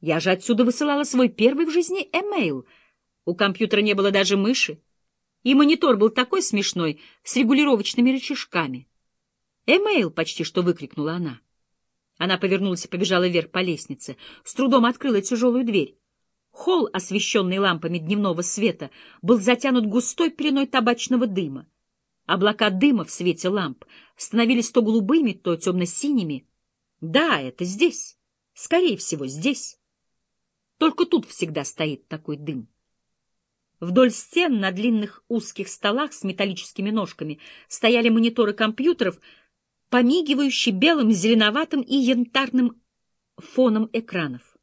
Я же отсюда высылала свой первый в жизни эмейл. У компьютера не было даже мыши. И монитор был такой смешной, с регулировочными рычажками. «Эмейл!» — почти что выкрикнула она. Она повернулась и побежала вверх по лестнице, с трудом открыла тяжелую дверь. Холл, освещенный лампами дневного света, был затянут густой пеленой табачного дыма. Облака дыма в свете ламп становились то голубыми, то темно-синими. Да, это здесь. Скорее всего, здесь. Только тут всегда стоит такой дым. Вдоль стен на длинных узких столах с металлическими ножками стояли мониторы компьютеров, помигивающие белым, зеленоватым и янтарным фоном экранов.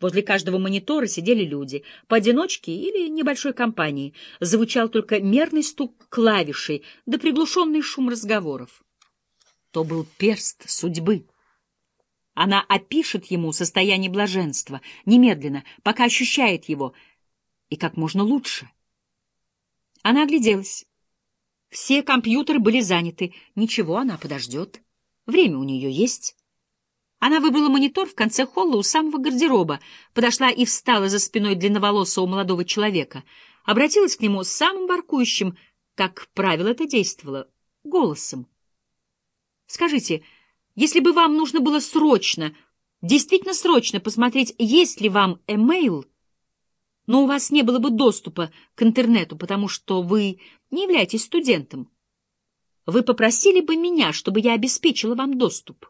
Возле каждого монитора сидели люди, поодиночке или небольшой компанией. Звучал только мерный стук клавишей да приглушенный шум разговоров. То был перст судьбы. Она опишет ему состояние блаженства, немедленно, пока ощущает его — и как можно лучше. Она огляделась. Все компьютеры были заняты. Ничего, она подождет. Время у нее есть. Она выбрала монитор в конце холла у самого гардероба, подошла и встала за спиной длинноволосого молодого человека, обратилась к нему самым воркующим, как правило это действовало, голосом. «Скажите, если бы вам нужно было срочно, действительно срочно посмотреть, есть ли вам эмейл, но у вас не было бы доступа к интернету, потому что вы не являетесь студентом. Вы попросили бы меня, чтобы я обеспечила вам доступ.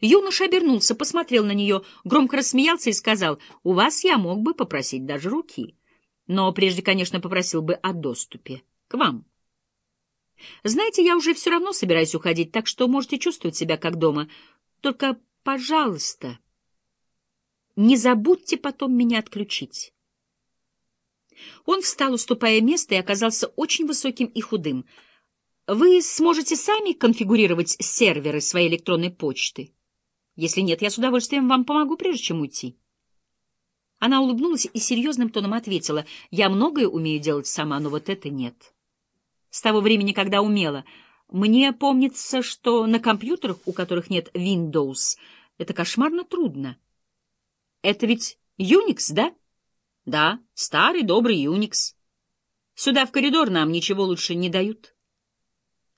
Юноша обернулся, посмотрел на нее, громко рассмеялся и сказал, «У вас я мог бы попросить даже руки, но прежде, конечно, попросил бы о доступе к вам. Знаете, я уже все равно собираюсь уходить, так что можете чувствовать себя как дома. Только, пожалуйста...» Не забудьте потом меня отключить. Он встал, уступая место, и оказался очень высоким и худым. Вы сможете сами конфигурировать серверы своей электронной почты? Если нет, я с удовольствием вам помогу, прежде чем уйти. Она улыбнулась и серьезным тоном ответила, «Я многое умею делать сама, но вот это нет». С того времени, когда умела, мне помнится, что на компьютерах, у которых нет Windows, это кошмарно трудно. Это ведь Юникс, да? Да, старый добрый Юникс. Сюда в коридор нам ничего лучше не дают.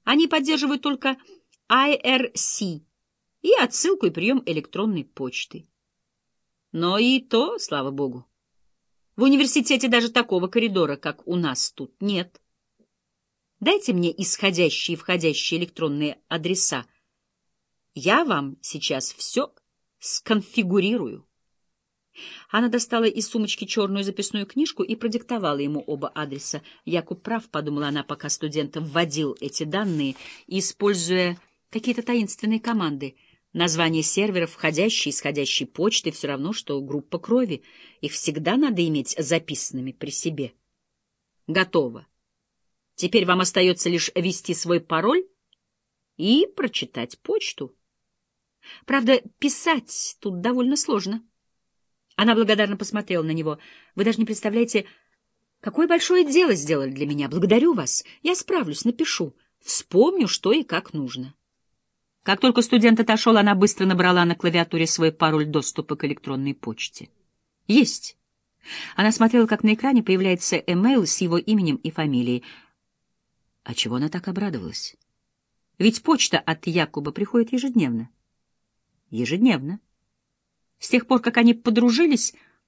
Они поддерживают только IRC и отсылку и прием электронной почты. Но и то, слава богу. В университете даже такого коридора, как у нас тут, нет. Дайте мне исходящие и входящие электронные адреса. Я вам сейчас все сконфигурирую. Она достала из сумочки черную записную книжку и продиктовала ему оба адреса. Якуб прав, подумала она, пока студент вводил эти данные, используя какие-то таинственные команды. Название серверов, входящей и исходящей почты, все равно, что группа крови. Их всегда надо иметь записанными при себе. Готово. Теперь вам остается лишь ввести свой пароль и прочитать почту. Правда, писать тут довольно сложно. Она благодарно посмотрела на него. «Вы даже не представляете, какое большое дело сделали для меня. Благодарю вас. Я справлюсь, напишу. Вспомню, что и как нужно». Как только студент отошел, она быстро набрала на клавиатуре свой пароль доступа к электронной почте. «Есть». Она смотрела, как на экране появляется эмейл с его именем и фамилией. А чего она так обрадовалась? Ведь почта от Якуба приходит ежедневно. Ежедневно. С тех пор, как они подружились,